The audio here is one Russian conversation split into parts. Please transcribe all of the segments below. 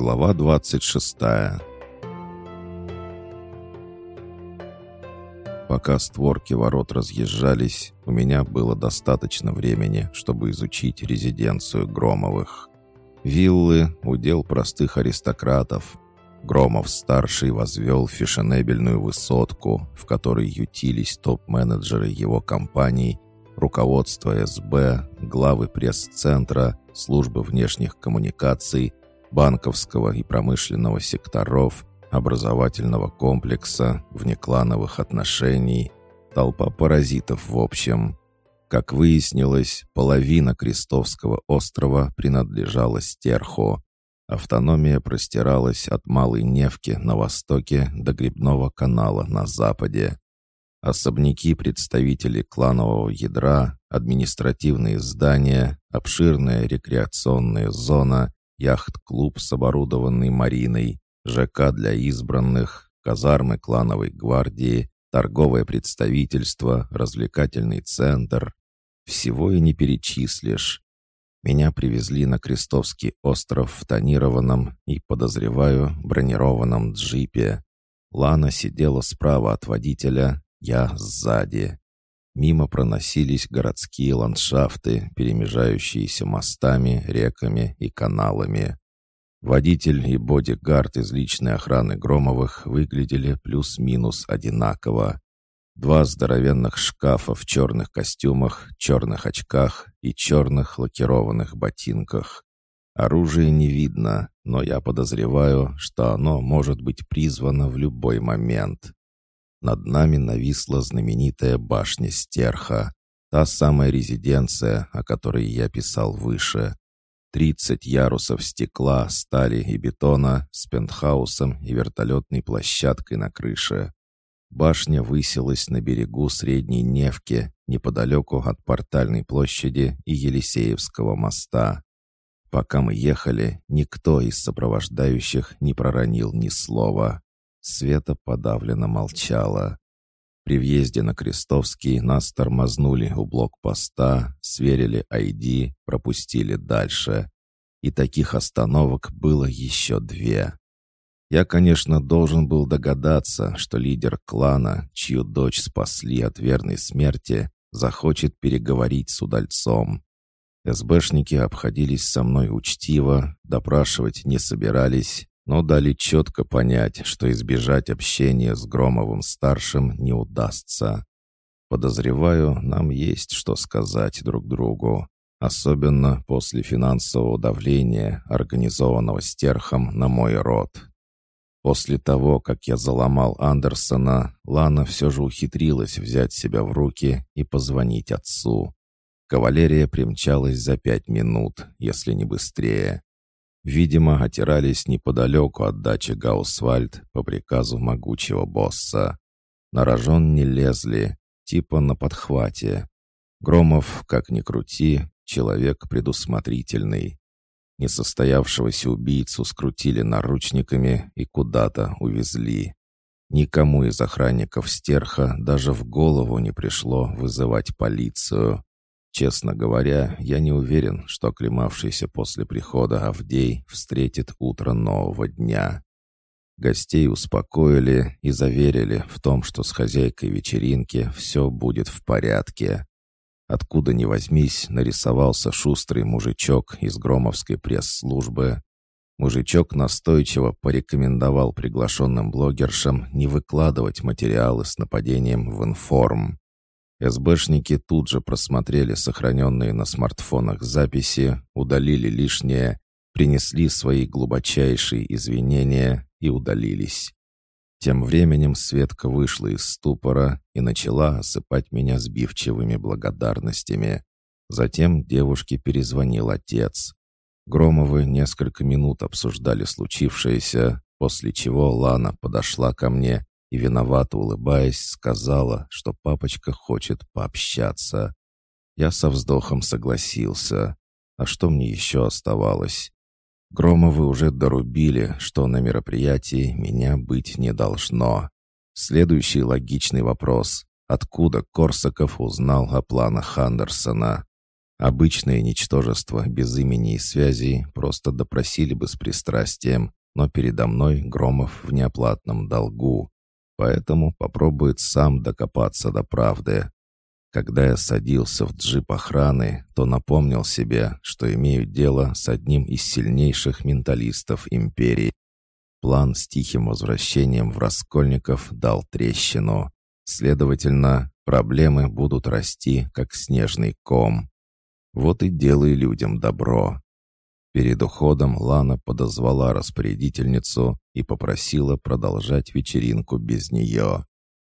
Глава 26 Пока створки ворот разъезжались, у меня было достаточно времени, чтобы изучить резиденцию Громовых. Виллы — удел простых аристократов. Громов-старший возвел фешенебельную высотку, в которой ютились топ-менеджеры его компаний, руководство СБ, главы пресс-центра, службы внешних коммуникаций, банковского и промышленного секторов, образовательного комплекса, внеклановых отношений, толпа паразитов в общем. Как выяснилось, половина Крестовского острова принадлежала Стерху. Автономия простиралась от Малой Невки на востоке до Грибного канала на западе. Особняки представителей кланового ядра, административные здания, обширная рекреационная зона, яхт-клуб с оборудованной мариной, ЖК для избранных, казармы клановой гвардии, торговое представительство, развлекательный центр. Всего и не перечислишь. Меня привезли на Крестовский остров в тонированном и, подозреваю, бронированном джипе. Лана сидела справа от водителя, я сзади. Мимо проносились городские ландшафты, перемежающиеся мостами, реками и каналами. Водитель и бодигард из личной охраны Громовых выглядели плюс-минус одинаково. Два здоровенных шкафа в черных костюмах, черных очках и черных лакированных ботинках. Оружия не видно, но я подозреваю, что оно может быть призвано в любой момент. Над нами нависла знаменитая башня Стерха, та самая резиденция, о которой я писал выше. Тридцать ярусов стекла, стали и бетона с пентхаусом и вертолетной площадкой на крыше. Башня высилась на берегу Средней Невки, неподалеку от Портальной площади и Елисеевского моста. Пока мы ехали, никто из сопровождающих не проронил ни слова. Света подавленно молчала. При въезде на Крестовский нас тормознули у блокпоста, сверили ID, пропустили дальше. И таких остановок было еще две. Я, конечно, должен был догадаться, что лидер клана, чью дочь спасли от верной смерти, захочет переговорить с удальцом. СБшники обходились со мной учтиво, допрашивать не собирались, но дали четко понять, что избежать общения с Громовым-старшим не удастся. Подозреваю, нам есть что сказать друг другу, особенно после финансового давления, организованного стерхом на мой род. После того, как я заломал Андерсона, Лана все же ухитрилась взять себя в руки и позвонить отцу. Кавалерия примчалась за пять минут, если не быстрее. Видимо, отирались неподалеку от дачи Гаусвальд по приказу могучего босса. На рожон не лезли, типа на подхвате. Громов, как ни крути, человек предусмотрительный. Несостоявшегося убийцу скрутили наручниками и куда-то увезли. Никому из охранников стерха даже в голову не пришло вызывать полицию. Честно говоря, я не уверен, что оклемавшийся после прихода Авдей встретит утро нового дня. Гостей успокоили и заверили в том, что с хозяйкой вечеринки все будет в порядке. Откуда ни возьмись, нарисовался шустрый мужичок из громовской пресс-службы. Мужичок настойчиво порекомендовал приглашенным блогершам не выкладывать материалы с нападением в информ. СБшники тут же просмотрели сохраненные на смартфонах записи, удалили лишнее, принесли свои глубочайшие извинения и удалились. Тем временем Светка вышла из ступора и начала осыпать меня сбивчивыми благодарностями. Затем девушке перезвонил отец. Громовы несколько минут обсуждали случившееся, после чего Лана подошла ко мне и, виновато улыбаясь, сказала, что папочка хочет пообщаться. Я со вздохом согласился. А что мне еще оставалось? Громовы уже дорубили, что на мероприятии меня быть не должно. Следующий логичный вопрос. Откуда Корсаков узнал о планах Андерсона? Обычное ничтожество без имени и связей просто допросили бы с пристрастием, но передо мной Громов в неоплатном долгу, поэтому попробует сам докопаться до правды. Когда я садился в джип охраны, то напомнил себе, что имею дело с одним из сильнейших менталистов империи. План с тихим возвращением в Раскольников дал трещину. Следовательно, проблемы будут расти, как снежный ком. Вот и делай людям добро. Перед уходом Лана подозвала распорядительницу и попросила продолжать вечеринку без нее.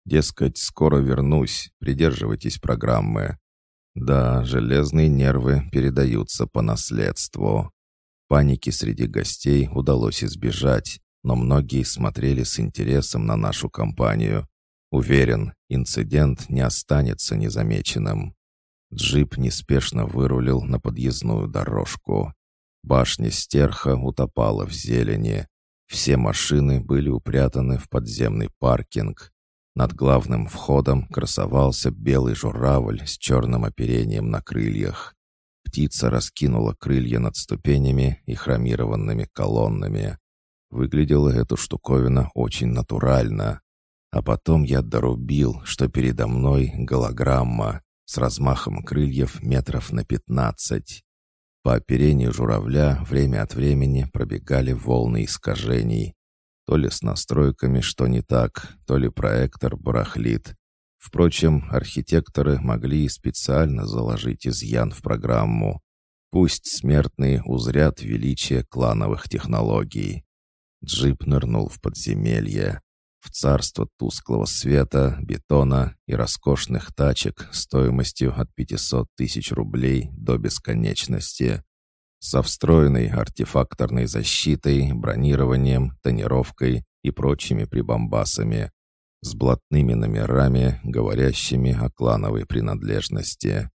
Дескать, скоро вернусь, придерживайтесь программы. Да, железные нервы передаются по наследству. Паники среди гостей удалось избежать, но многие смотрели с интересом на нашу компанию. Уверен, инцидент не останется незамеченным. Джип неспешно вырулил на подъездную дорожку. Башня стерха утопала в зелени. Все машины были упрятаны в подземный паркинг. Над главным входом красовался белый журавль с черным оперением на крыльях. Птица раскинула крылья над ступенями и хромированными колоннами. Выглядела эта штуковина очень натурально. А потом я дорубил, что передо мной голограмма с размахом крыльев метров на пятнадцать. По оперению журавля время от времени пробегали волны искажений. То ли с настройками что не так, то ли проектор барахлит. Впрочем, архитекторы могли и специально заложить изъян в программу. Пусть смертные узрят величие клановых технологий. Джип нырнул в подземелье в царство тусклого света, бетона и роскошных тачек стоимостью от 500 тысяч рублей до бесконечности. Со встроенной артефакторной защитой, бронированием, тонировкой и прочими прибамбасами. С блатными номерами, говорящими о клановой принадлежности.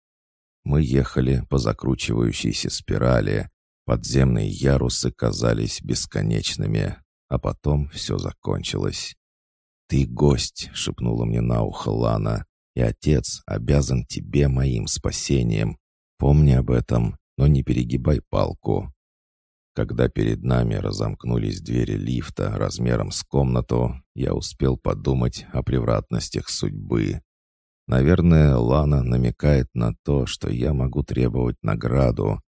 Мы ехали по закручивающейся спирали. Подземные ярусы казались бесконечными, а потом все закончилось. «Ты гость», — шепнула мне на ухо Лана, «и отец обязан тебе моим спасением. Помни об этом, но не перегибай палку». Когда перед нами разомкнулись двери лифта размером с комнату, я успел подумать о превратностях судьбы. Наверное, Лана намекает на то, что я могу требовать награду.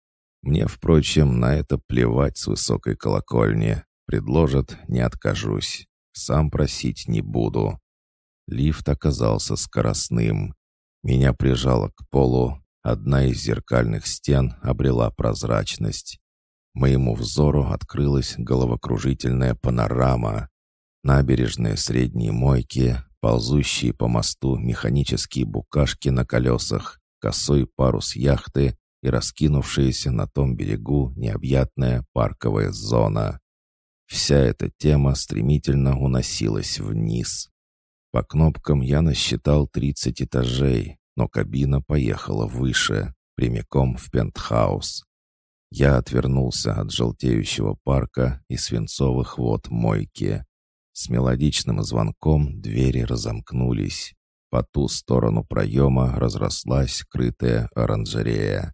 Мне, впрочем, на это плевать с высокой колокольни. Предложат — не откажусь. Сам просить не буду. Лифт оказался скоростным. Меня прижало к полу. Одна из зеркальных стен обрела прозрачность. Моему взору открылась головокружительная панорама. Набережные средней мойки, ползущие по мосту механические букашки на колесах, косой парус яхты и раскинувшаяся на том берегу необъятная парковая зона. Вся эта тема стремительно уносилась вниз. По кнопкам я насчитал 30 этажей, но кабина поехала выше, прямиком в пентхаус. Я отвернулся от желтеющего парка и свинцовых вод мойки. С мелодичным звонком двери разомкнулись. По ту сторону проема разрослась крытая оранжерея.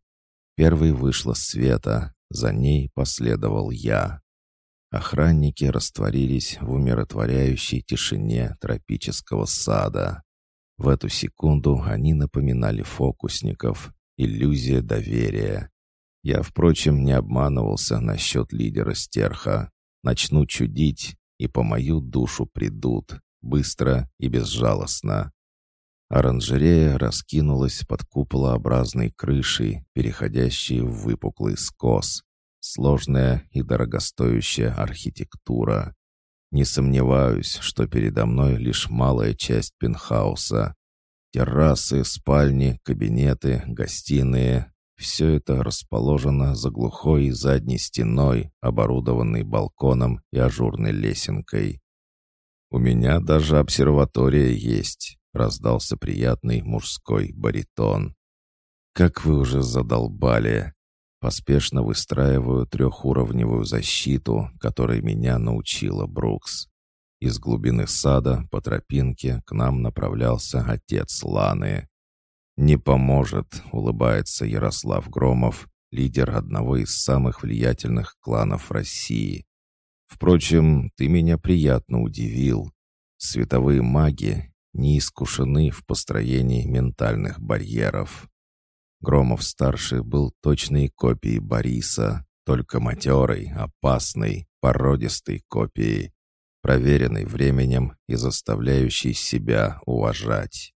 Первой вышла Света, за ней последовал я. Охранники растворились в умиротворяющей тишине тропического сада. В эту секунду они напоминали фокусников, иллюзия доверия. Я, впрочем, не обманывался насчет лидера стерха. Начну чудить, и по мою душу придут, быстро и безжалостно. Оранжерея раскинулась под куполообразной крышей, переходящей в выпуклый скос. Сложная и дорогостоящая архитектура. Не сомневаюсь, что передо мной лишь малая часть пентхауса. Террасы, спальни, кабинеты, гостиные — все это расположено за глухой задней стеной, оборудованной балконом и ажурной лесенкой. «У меня даже обсерватория есть», — раздался приятный мужской баритон. «Как вы уже задолбали!» Поспешно выстраиваю трехуровневую защиту, которой меня научила Брукс. Из глубины сада по тропинке к нам направлялся отец Ланы. «Не поможет», — улыбается Ярослав Громов, лидер одного из самых влиятельных кланов России. «Впрочем, ты меня приятно удивил. Световые маги не искушены в построении ментальных барьеров». Громов-старший был точной копией Бориса, только матерой, опасной, породистой копией, проверенной временем и заставляющей себя уважать.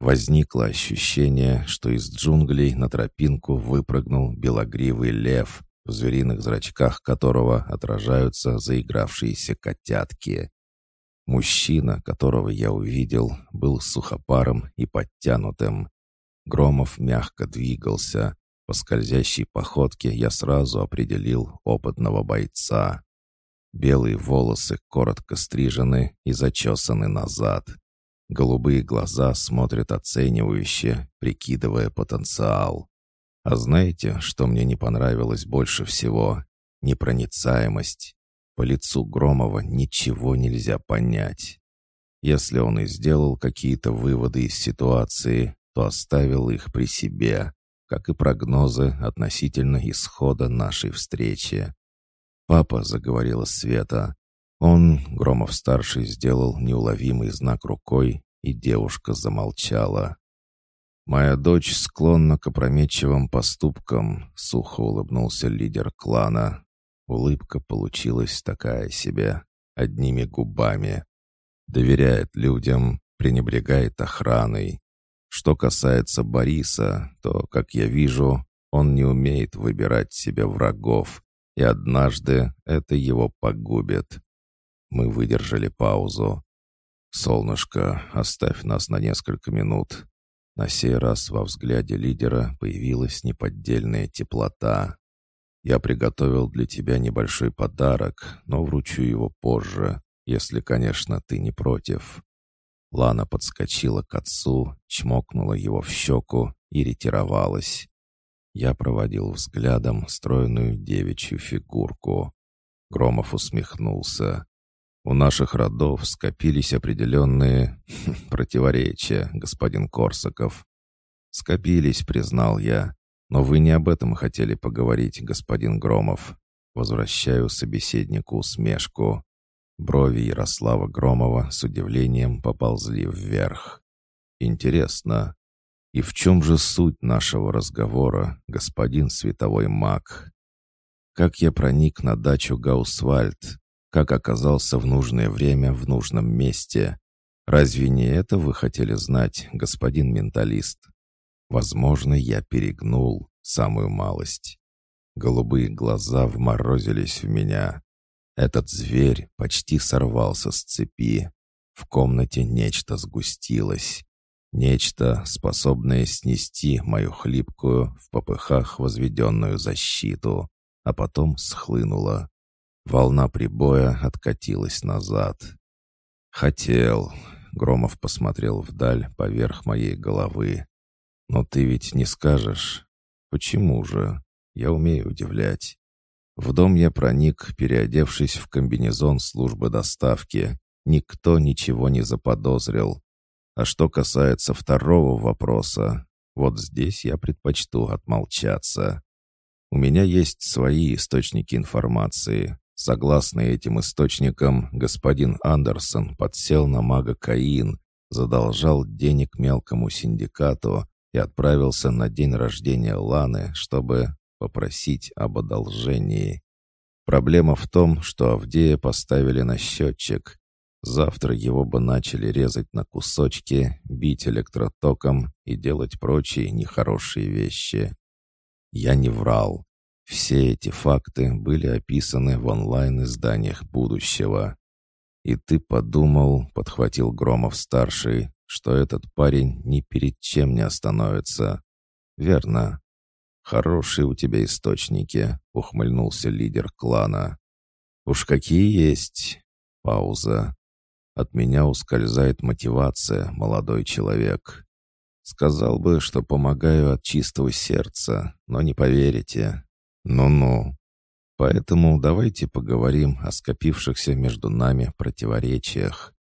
Возникло ощущение, что из джунглей на тропинку выпрыгнул белогривый лев, в звериных зрачках которого отражаются заигравшиеся котятки. Мужчина, которого я увидел, был сухопаром и подтянутым. Громов мягко двигался. По скользящей походке я сразу определил опытного бойца. Белые волосы коротко стрижены и зачесаны назад. Голубые глаза смотрят оценивающе, прикидывая потенциал. А знаете, что мне не понравилось больше всего? Непроницаемость. По лицу Громова ничего нельзя понять. Если он и сделал какие-то выводы из ситуации, то оставил их при себе, как и прогнозы относительно исхода нашей встречи. «Папа», — заговорила Света, он, Громов-старший, сделал неуловимый знак рукой, и девушка замолчала. «Моя дочь склонна к опрометчивым поступкам», — сухо улыбнулся лидер клана. Улыбка получилась такая себе, одними губами. Доверяет людям, пренебрегает охраной. Что касается Бориса, то, как я вижу, он не умеет выбирать себе врагов, и однажды это его погубит. Мы выдержали паузу. «Солнышко, оставь нас на несколько минут». На сей раз во взгляде лидера появилась неподдельная теплота. «Я приготовил для тебя небольшой подарок, но вручу его позже, если, конечно, ты не против». Лана подскочила к отцу, чмокнула его в щеку и ретировалась. Я проводил взглядом стройную девичью фигурку. Громов усмехнулся. У наших родов скопились определенные противоречия, господин Корсаков. Скопились, признал я. Но вы не об этом хотели поговорить, господин Громов. Возвращаю собеседнику усмешку. Брови Ярослава Громова с удивлением поползли вверх. Интересно, и в чем же суть нашего разговора, господин световой маг? Как я проник на дачу Гаусвальд, как оказался в нужное время в нужном месте. Разве не это вы хотели знать, господин менталист? Возможно, я перегнул самую малость. Голубые глаза вморозились в меня. Этот зверь почти сорвался с цепи. В комнате нечто сгустилось. Нечто, способное снести мою хлипкую, в попыхах возведенную защиту, а потом схлынуло. Волна прибоя откатилась назад. «Хотел», — Громов посмотрел вдаль поверх моей головы. «Но ты ведь не скажешь. Почему же? Я умею удивлять. В дом я проник, переодевшись в комбинезон службы доставки. Никто ничего не заподозрил. А что касается второго вопроса, вот здесь я предпочту отмолчаться. У меня есть свои источники информации, Согласно этим источникам, господин Андерсон подсел на мага Каин, задолжал денег мелкому синдикату и отправился на день рождения Ланы, чтобы попросить об одолжении. Проблема в том, что Авдея поставили на счетчик. Завтра его бы начали резать на кусочки, бить электротоком и делать прочие нехорошие вещи. Я не врал. Все эти факты были описаны в онлайн-изданиях будущего. «И ты подумал», — подхватил Громов-старший, «что этот парень ни перед чем не остановится». «Верно. Хорошие у тебя источники», — ухмыльнулся лидер клана. «Уж какие есть!» Пауза. «От меня ускользает мотивация, молодой человек. Сказал бы, что помогаю от чистого сердца, но не поверите. Ну-ну. Поэтому давайте поговорим о скопившихся между нами противоречиях.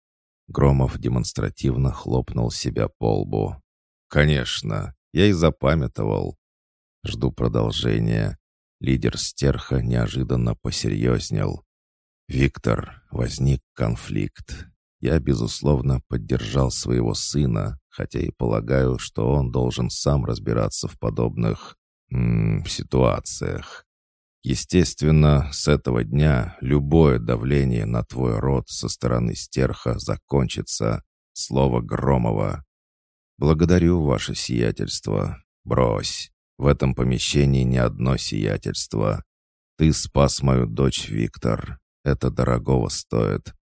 Громов демонстративно хлопнул себя по лбу. конечно, я и запамятовал. Жду продолжения. Лидер стерха неожиданно посерьезнел. «Виктор, возник конфликт. Я, безусловно, поддержал своего сына, хотя и полагаю, что он должен сам разбираться в подобных м -м, ситуациях. Естественно, с этого дня любое давление на твой род со стороны стерха закончится. Слово Громова. Благодарю ваше сиятельство. Брось. В этом помещении не одно сиятельство. Ты спас мою дочь, Виктор. Это дорогого стоит.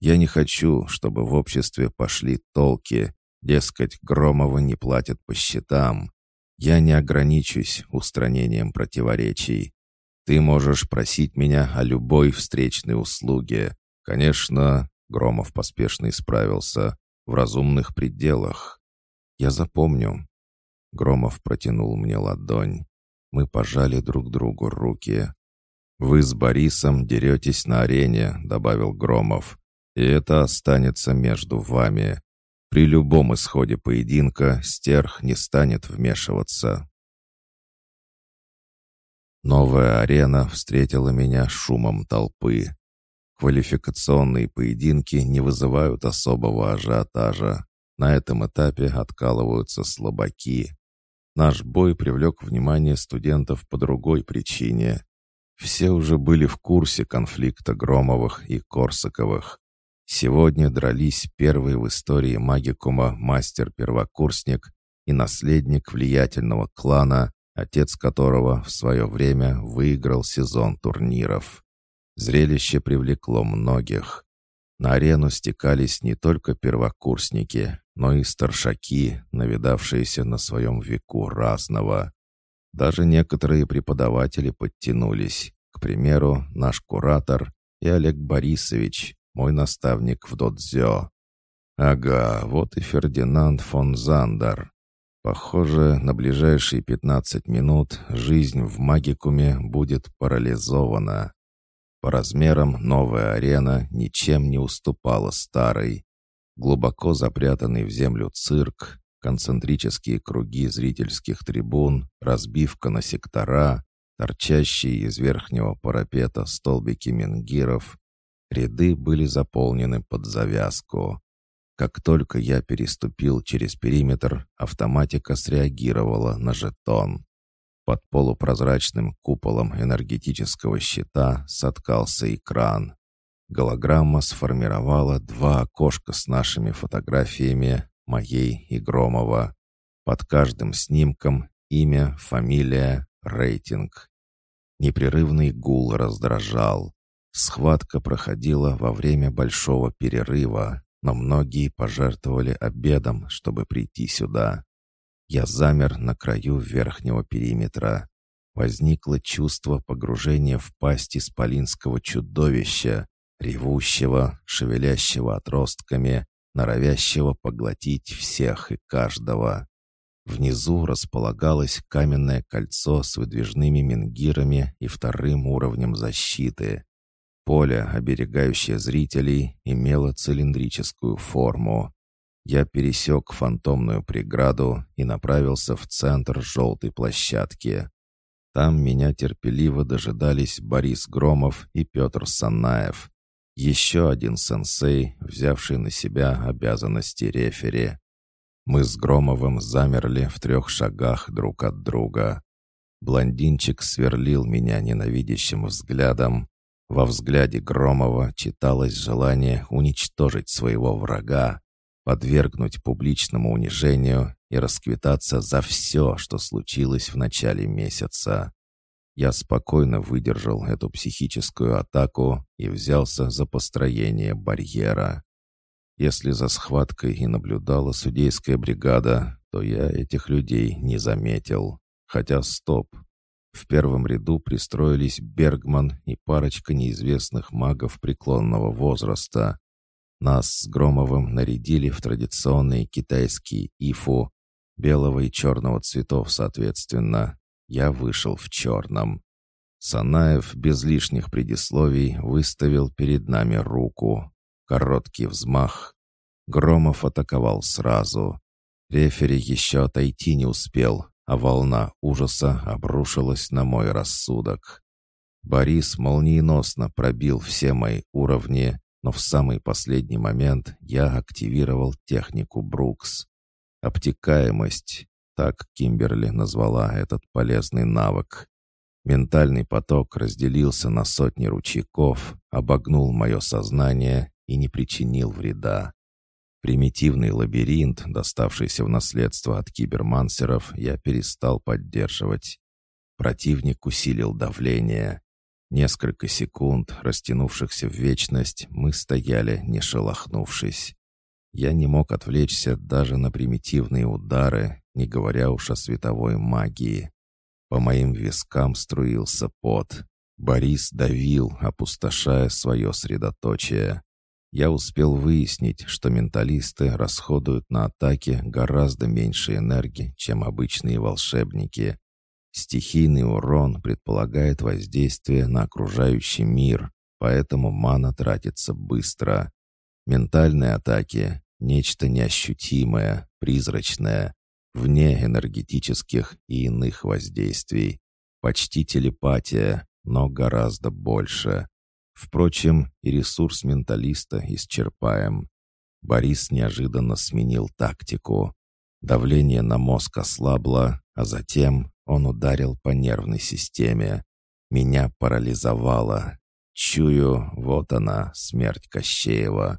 Я не хочу, чтобы в обществе пошли толки, дескать, Громова не платят по счетам. Я не ограничусь устранением противоречий. Ты можешь просить меня о любой встречной услуге. Конечно, Громов поспешно исправился, в разумных пределах. Я запомню. Громов протянул мне ладонь. Мы пожали друг другу руки. «Вы с Борисом деретесь на арене», — добавил Громов. «И это останется между вами. При любом исходе поединка стерх не станет вмешиваться. Новая арена встретила меня шумом толпы. Квалификационные поединки не вызывают особого ажиотажа. На этом этапе откалываются слабаки. Наш бой привлек внимание студентов по другой причине. Все уже были в курсе конфликта Громовых и Корсаковых. Сегодня дрались первый в истории магикума мастер-первокурсник и наследник влиятельного клана, отец которого в свое время выиграл сезон турниров. Зрелище привлекло многих. На арену стекались не только первокурсники, но и старшаки, навидавшиеся на своем веку разного. Даже некоторые преподаватели подтянулись. К примеру, наш куратор и Олег Борисович, мой наставник в додзё. Ага, вот и Фердинанд фон Зандер. Похоже, на ближайшие 15 минут жизнь в магикуме будет парализована. По размерам новая арена ничем не уступала старой. Глубоко запрятанный в землю цирк, концентрические круги зрительских трибун, разбивка на сектора, торчащие из верхнего парапета столбики менгиров. Ряды были заполнены под завязку. Как только я переступил через периметр, автоматика среагировала на жетон. Под полупрозрачным куполом энергетического щита соткался экран. Голограмма сформировала два окошка с нашими фотографиями, моей и Громова. Под каждым снимком имя, фамилия, рейтинг. Непрерывный гул раздражал. Схватка проходила во время большого перерыва, но многие пожертвовали обедом, чтобы прийти сюда. Я замер на краю верхнего периметра. Возникло чувство погружения в пасть исполинского чудовища, ревущего, шевелящего отростками, норовящего поглотить всех и каждого. Внизу располагалось каменное кольцо с выдвижными менгирами и вторым уровнем защиты. Поле, оберегающее зрителей, имело цилиндрическую форму. Я пересек фантомную преграду и направился в центр желтой площадки. Там меня терпеливо дожидались Борис Громов и Петр Санаев. Еще один сенсей, взявший на себя обязанности рефери. Мы с Громовым замерли в трех шагах друг от друга. Блондинчик сверлил меня ненавидящим взглядом, во взгляде Громова читалось желание уничтожить своего врага, подвергнуть публичному унижению и расквитаться за все, что случилось в начале месяца. Я спокойно выдержал эту психическую атаку и взялся за построение барьера. Если за схваткой и наблюдала судейская бригада, то я этих людей не заметил. Хотя стоп, в первом ряду пристроились Бергман и парочка неизвестных магов преклонного возраста. Нас с Громовым нарядили в традиционные китайские ифу, белого и черного цветов соответственно. Я вышел в черном. Санаев без лишних предисловий выставил перед нами руку. Короткий взмах. Громов атаковал сразу. Рефери еще отойти не успел, а волна ужаса обрушилась на мой рассудок. Борис молниеносно пробил все мои уровни, но в самый последний момент я активировал технику Брукс. Обтекаемость, так Кимберли назвала этот полезный навык. Ментальный поток разделился на сотни ручейков, обогнул мое сознание и не причинил вреда. Примитивный лабиринт, доставшийся в наследство от кибермансеров, я перестал поддерживать. Противник усилил давление. Несколько секунд, растянувшихся в вечность, мы стояли, не шелохнувшись. Я не мог отвлечься даже на примитивные удары, не говоря уж о световой магии. По моим вискам струился пот. Борис давил, опустошая свое средоточие. Я успел выяснить, что менталисты расходуют на атаки гораздо меньше энергии, чем обычные волшебники. Стихийный урон предполагает воздействие на окружающий мир, поэтому мана тратится быстро. Ментальные атаки — нечто неощутимое, призрачное, вне энергетических и иных воздействий. Почти телепатия, но гораздо больше. Впрочем, и ресурс менталиста исчерпаем. Борис неожиданно сменил тактику. Давление на мозг ослабло, а затем он ударил по нервной системе. Меня парализовало. Чую, вот она, смерть Кощеева.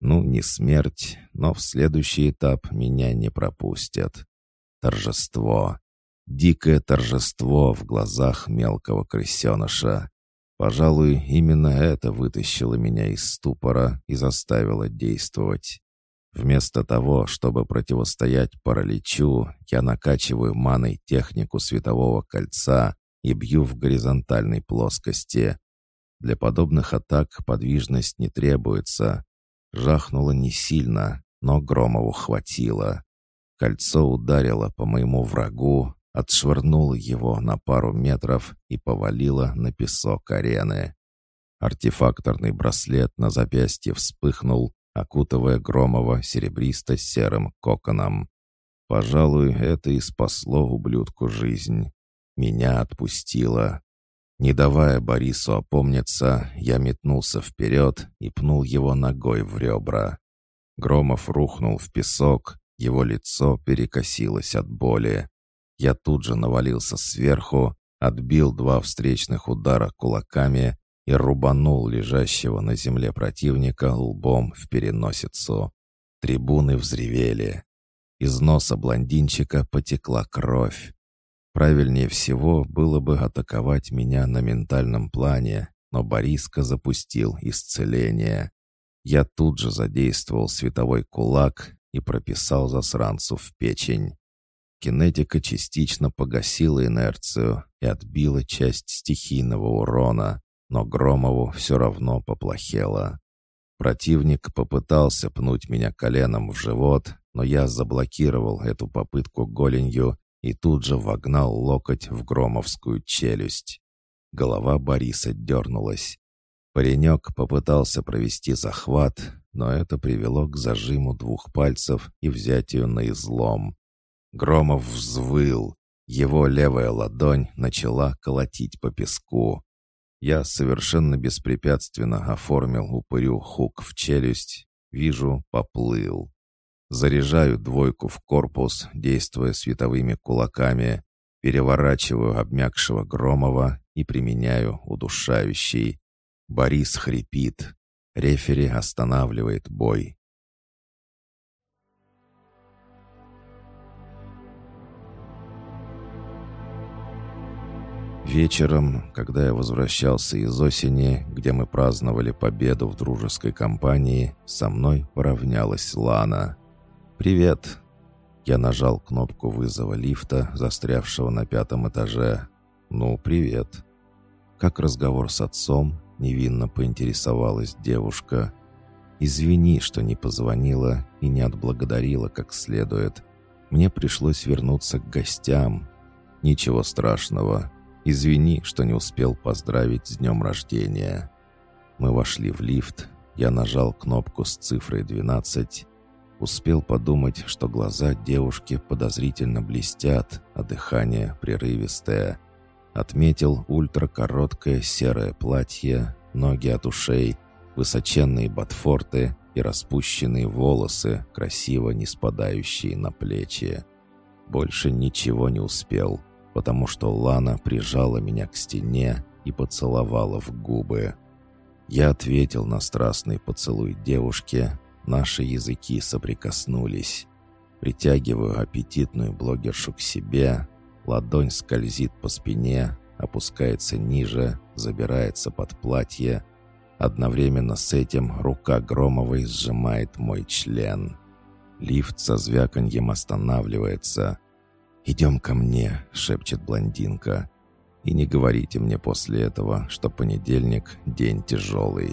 Ну, не смерть, но в следующий этап меня не пропустят. Торжество. Дикое торжество в глазах мелкого крысеныша. Пожалуй, именно это вытащило меня из ступора и заставило действовать. Вместо того, чтобы противостоять параличу, я накачиваю маной технику светового кольца и бью в горизонтальной плоскости. Для подобных атак подвижность не требуется. Жахнуло не сильно, но Громову хватило. Кольцо ударило по моему врагу, отшвырнуло его на пару метров и повалило на песок арены. Артефакторный браслет на запястье вспыхнул, окутывая Громова серебристо-серым коконом. Пожалуй, это и спасло ублюдку жизнь. Меня отпустило. Не давая Борису опомниться, я метнулся вперед и пнул его ногой в ребра. Громов рухнул в песок, его лицо перекосилось от боли. Я тут же навалился сверху, отбил два встречных удара кулаками и рубанул лежащего на земле противника лбом в переносицу. Трибуны взревели. Из носа блондинчика потекла кровь. Правильнее всего было бы атаковать меня на ментальном плане, но Бориска запустил исцеление. Я тут же задействовал световой кулак и прописал засранцу в печень. Кинетика частично погасила инерцию и отбила часть стихийного урона, но Громову все равно поплохело. Противник попытался пнуть меня коленом в живот, но я заблокировал эту попытку голенью и тут же вогнал локоть в громовскую челюсть. Голова Бориса дернулась. Паренек попытался провести захват, но это привело к зажиму двух пальцев и взятию на излом. Громов взвыл. Его левая ладонь начала колотить по песку. Я совершенно беспрепятственно оформил упырю хук в челюсть. Вижу, поплыл. Заряжаю двойку в корпус, действуя световыми кулаками. Переворачиваю обмякшего Громова и применяю удушающий. Борис хрипит. Рефери останавливает бой. Вечером, когда я возвращался из осени, где мы праздновали победу в дружеской компании, со мной поравнялась Лана. «Привет!» Я нажал кнопку вызова лифта, застрявшего на пятом этаже. «Ну, привет!» «Как разговор с отцом?» — невинно поинтересовалась девушка. «Извини, что не позвонила и не отблагодарила как следует. Мне пришлось вернуться к гостям. Ничего страшного, Извини, что не успел поздравить с днем рождения. Мы вошли в лифт. Я нажал кнопку с цифрой 12. Успел подумать, что глаза девушки подозрительно блестят, а дыхание прерывистое. Отметил ультракороткое серое платье, ноги от ушей, высоченные ботфорты и распущенные волосы, красиво не спадающие на плечи. Больше ничего не успел, потому что Лана прижала меня к стене и поцеловала в губы. Я ответил на страстный поцелуй девушки, Наши языки соприкоснулись. Притягиваю аппетитную блогершу к себе. Ладонь скользит по спине, опускается ниже, забирается под платье. Одновременно с этим рука Громовой сжимает мой член. Лифт со звяканьем останавливается. «Идем ко мне», — шепчет блондинка. «И не говорите мне после этого, что понедельник — день тяжелый».